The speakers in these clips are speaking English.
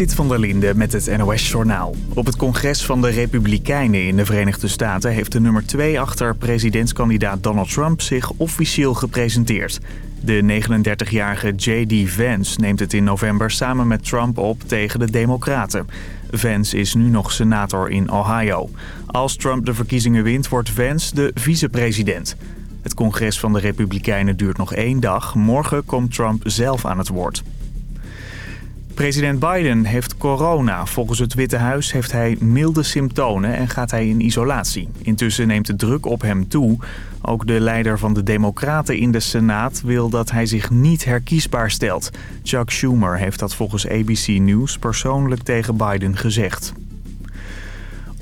Zit van der Linde met het NOS-journaal. Op het congres van de Republikeinen in de Verenigde Staten... heeft de nummer 2 achter presidentskandidaat Donald Trump zich officieel gepresenteerd. De 39-jarige J.D. Vance neemt het in november samen met Trump op tegen de Democraten. Vance is nu nog senator in Ohio. Als Trump de verkiezingen wint, wordt Vance de vicepresident. Het congres van de Republikeinen duurt nog één dag. Morgen komt Trump zelf aan het woord. President Biden heeft corona. Volgens het Witte Huis heeft hij milde symptomen en gaat hij in isolatie. Intussen neemt de druk op hem toe. Ook de leider van de Democraten in de Senaat wil dat hij zich niet herkiesbaar stelt. Chuck Schumer heeft dat volgens ABC News persoonlijk tegen Biden gezegd.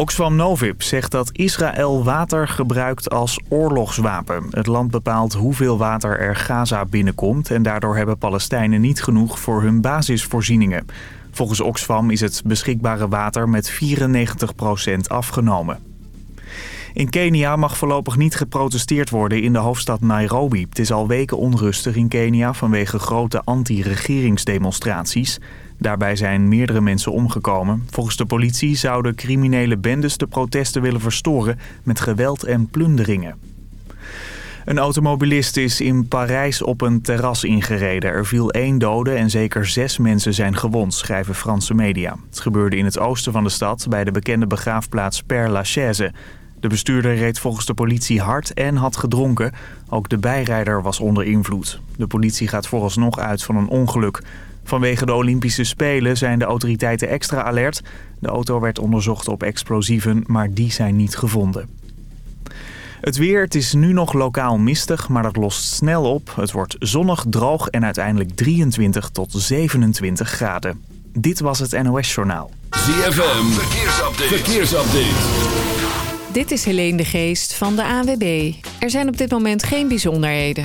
Oxfam Novib zegt dat Israël water gebruikt als oorlogswapen. Het land bepaalt hoeveel water er Gaza binnenkomt... en daardoor hebben Palestijnen niet genoeg voor hun basisvoorzieningen. Volgens Oxfam is het beschikbare water met 94 afgenomen. In Kenia mag voorlopig niet geprotesteerd worden in de hoofdstad Nairobi. Het is al weken onrustig in Kenia vanwege grote anti-regeringsdemonstraties... Daarbij zijn meerdere mensen omgekomen. Volgens de politie zouden criminele bendes de protesten willen verstoren met geweld en plunderingen. Een automobilist is in Parijs op een terras ingereden. Er viel één dode en zeker zes mensen zijn gewond, schrijven Franse media. Het gebeurde in het oosten van de stad bij de bekende begraafplaats Père Lachaise. De bestuurder reed volgens de politie hard en had gedronken. Ook de bijrijder was onder invloed. De politie gaat vooralsnog uit van een ongeluk. Vanwege de Olympische Spelen zijn de autoriteiten extra alert. De auto werd onderzocht op explosieven, maar die zijn niet gevonden. Het weer, het is nu nog lokaal mistig, maar dat lost snel op. Het wordt zonnig, droog en uiteindelijk 23 tot 27 graden. Dit was het NOS Journaal. ZFM, verkeersupdate. verkeersupdate. Dit is Helene de Geest van de AWB. Er zijn op dit moment geen bijzonderheden.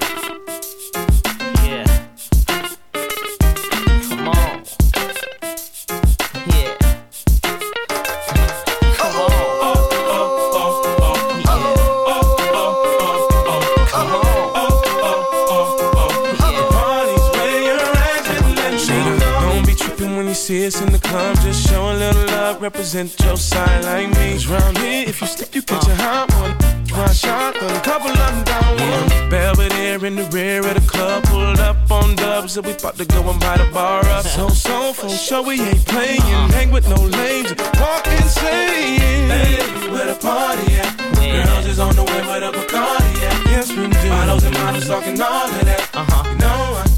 tears in the calm, just show a little love, represent your side like me. Cause round here, if you slip, you catch a hot one. One shot, a couple of them down one. Belvedere in the rear of the club, pulled up on dubs, that we about to go and buy the bar up. So, so, for sure, we ain't playing. Hang with no lames, walk insane. Hey, where the party at? Yeah. Girls is on the way, but up a Bacardi at. Yes, we do. Bottles and models talking all of that. Uh-huh. You know I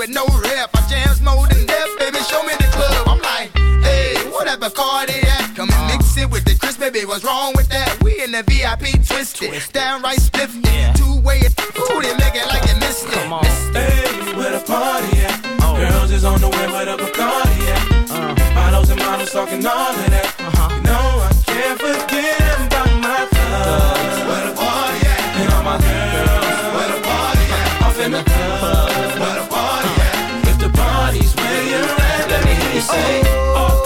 with no rep. I jams more than death, baby. Show me the club. I'm like, hey, whatever car they at. Come and mix it with the Chris, baby. What's wrong with that? We in the VIP twisted, twisted. downright spiffy. Yeah. Two way, it, ooh, they make it like it missed it. Come on. Hey, where the party at? Oh. Girls is on the way, where the Bacardi at? Uh. Models and models talking all of that. you say. Oh.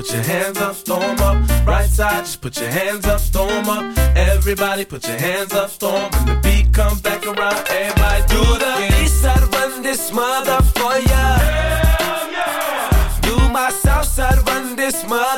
Put your hands up, storm up. Right side, just put your hands up, up. Everybody put your hands up, storm. When the beat comes back around, everybody do the east side, run this mother for ya. yeah. Do my south side, run this mother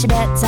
should at time.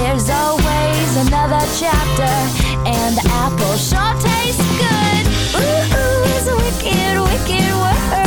There's always another chapter, and the apple sure tastes good. Ooh, ooh, it's a wicked, wicked world.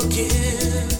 forgive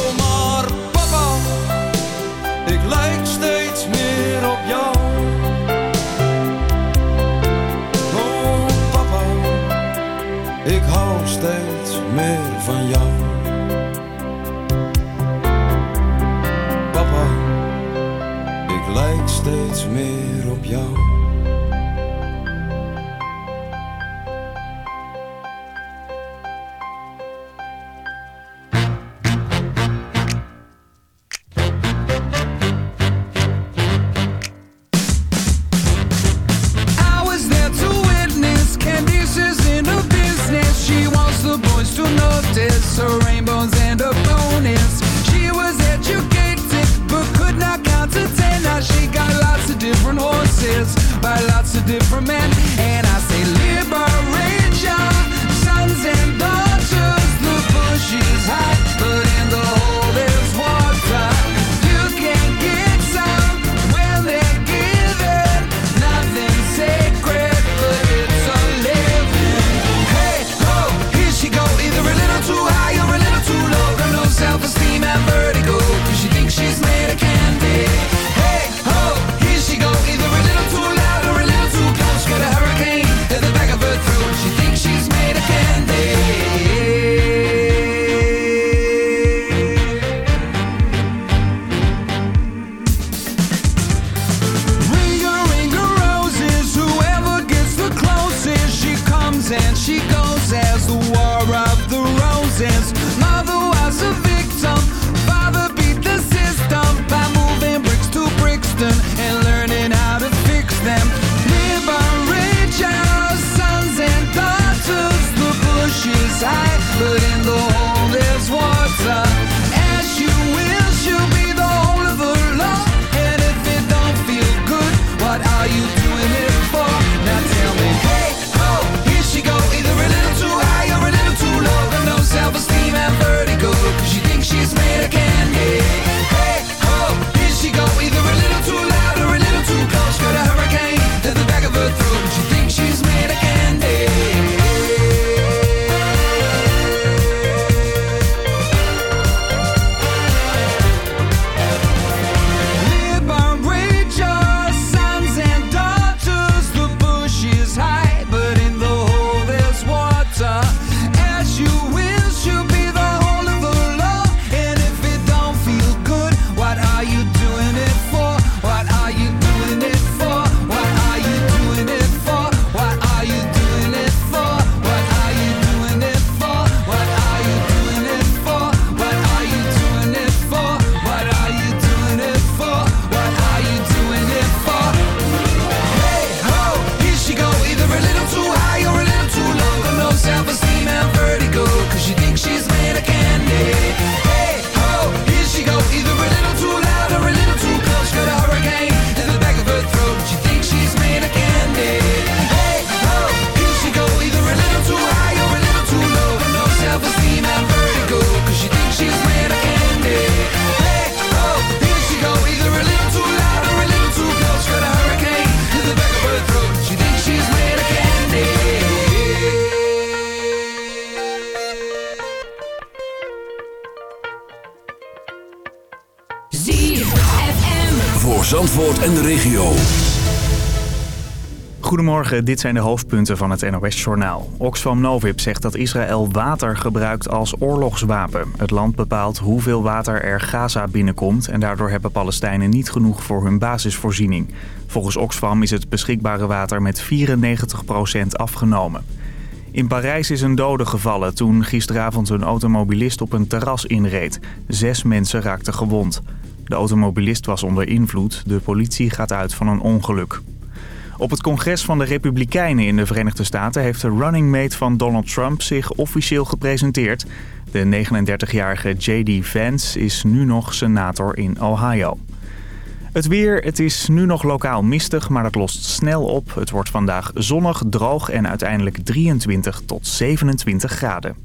dit zijn de hoofdpunten van het NOS-journaal. Oxfam Novib zegt dat Israël water gebruikt als oorlogswapen. Het land bepaalt hoeveel water er Gaza binnenkomt... en daardoor hebben Palestijnen niet genoeg voor hun basisvoorziening. Volgens Oxfam is het beschikbare water met 94 afgenomen. In Parijs is een dode gevallen toen gisteravond een automobilist op een terras inreed. Zes mensen raakten gewond. De automobilist was onder invloed. De politie gaat uit van een ongeluk. Op het congres van de Republikeinen in de Verenigde Staten heeft de running mate van Donald Trump zich officieel gepresenteerd. De 39-jarige J.D. Vance is nu nog senator in Ohio. Het weer, het is nu nog lokaal mistig, maar dat lost snel op. Het wordt vandaag zonnig, droog en uiteindelijk 23 tot 27 graden.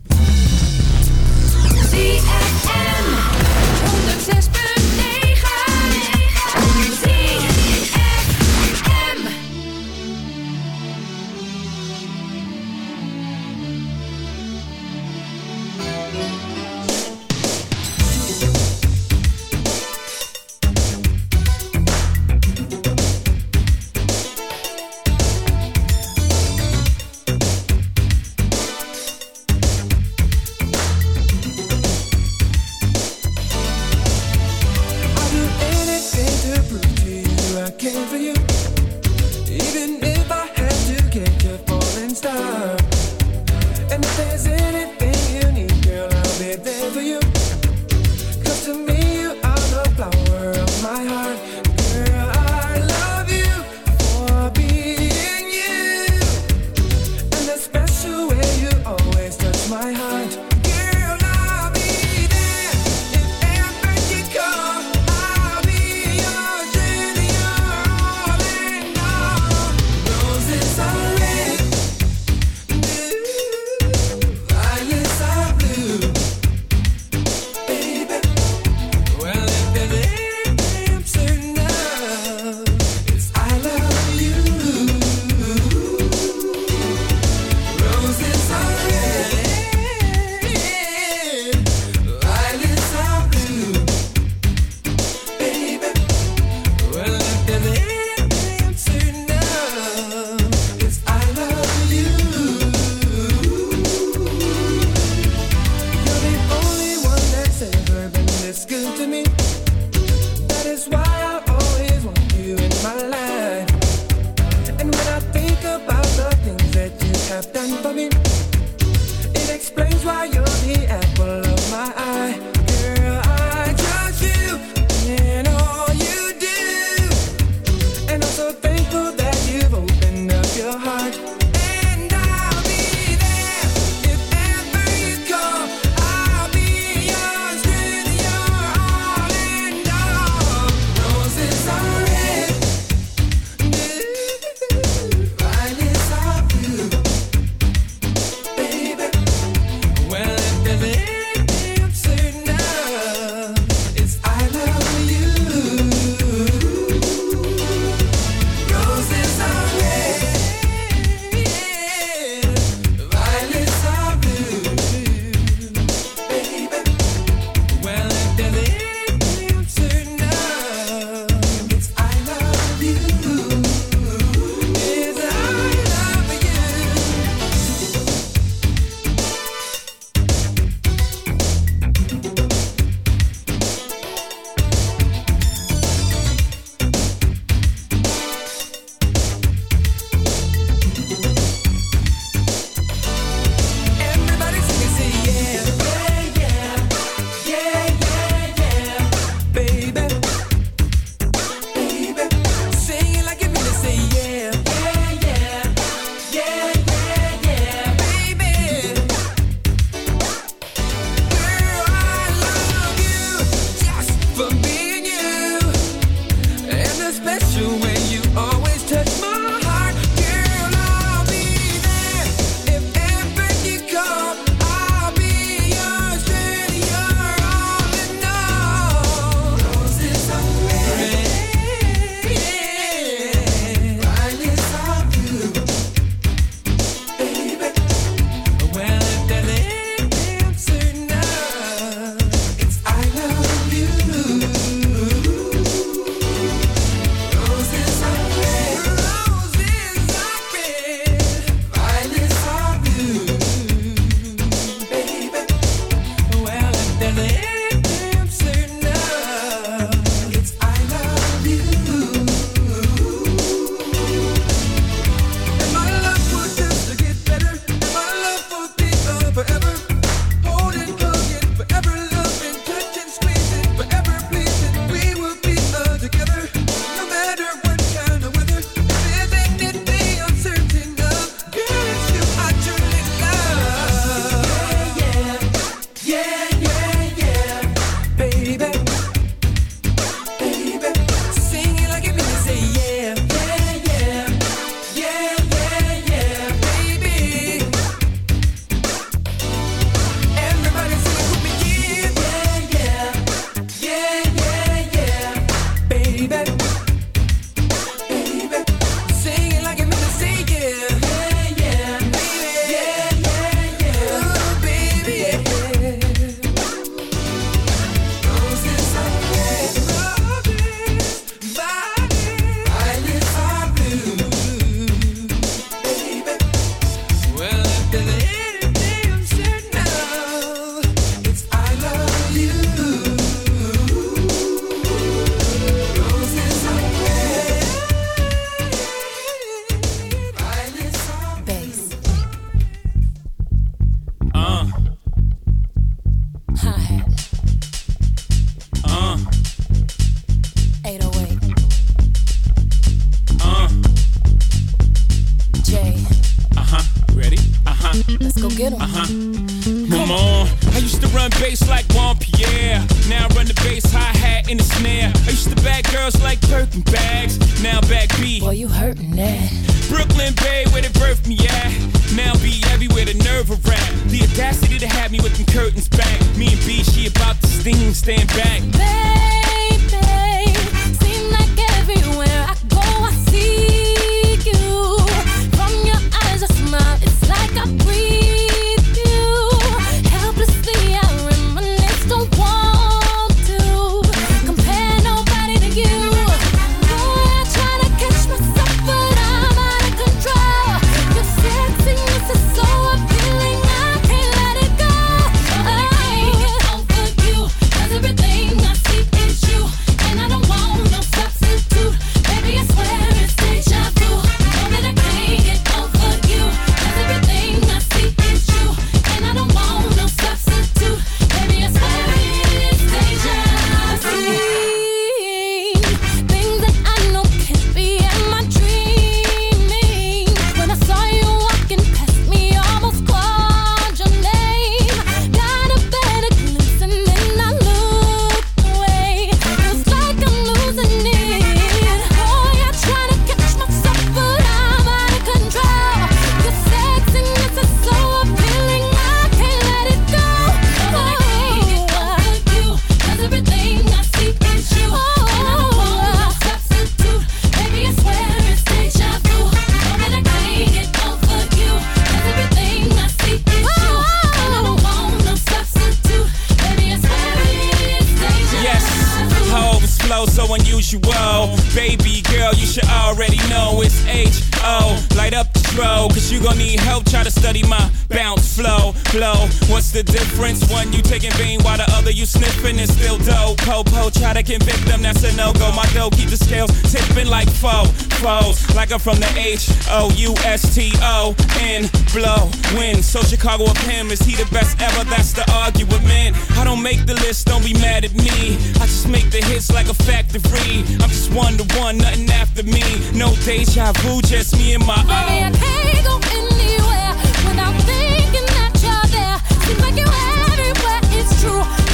the difference? One you taking bean while the other you sniffing and still dope. Popo try to convict them, that's a no go. My dough keep the scales tipping like foe, foes. Like I'm from the H O U S T O N blow win. So Chicago of him is he the best ever? That's the argument. Man, I don't make the list, don't be mad at me. I just make the hits like a factory. I'm just one to one, nothing after me. No deja vu, just me and my own. Baby, I can't go anywhere without this you everywhere, it's true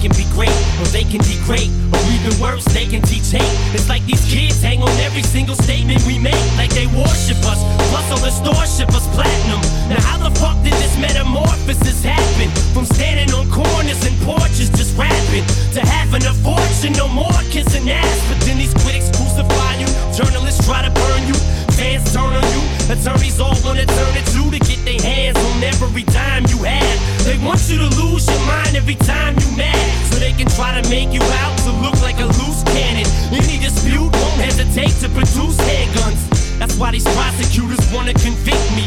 can be great, or they can degrade, or even worse, they can teach hate. It's like these kids hang on every single statement we make, like they worship us. Plus, all the store ship us platinum. Now, how the fuck did this metamorphosis happen? From standing on corners and porches just rapping, to having a fortune, no more kissing ass. But then these critics crucify you, journalists try to burn you, fans turn on you, attorneys all wanna turn it to to get their hands on every dime you have. They want you to lose your mind every time you mad. So they can try to make you out to look like a loose cannon. Any dispute won't hesitate to produce handguns. That's why these prosecutors wanna convict me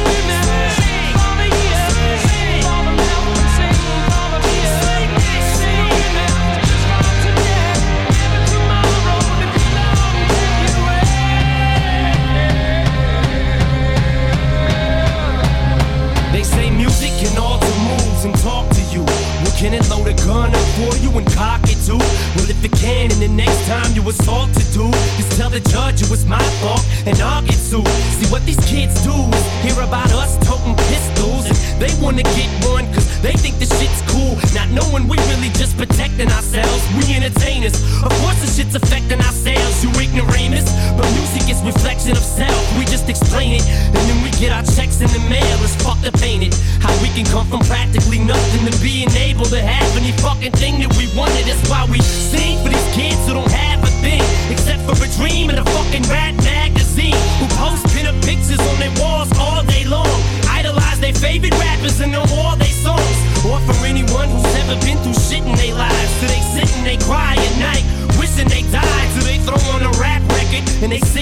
and talk to you. Well, can it load a gun up for you and cock it too? Well, if it can, and the next time you assault a dude, just tell the judge it was my fault and I'll get sued. See what these kids do is hear about us toting pistols and they wanna get one cause they think the shit's cool. Not knowing we really just protecting ourselves, we entertainers. Of course, the shit's affecting ourselves, you ignoramus. But music is reflection of self, we just explain it and then we get our checks in the mail. It's fuck the painted can come from practically nothing to being able to have any fucking thing that we wanted. That's why we sing for these kids who don't have a thing except for a dream and a fucking rat magazine who post pin up pictures on their walls all day long. Idolize their favorite rappers in the war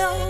so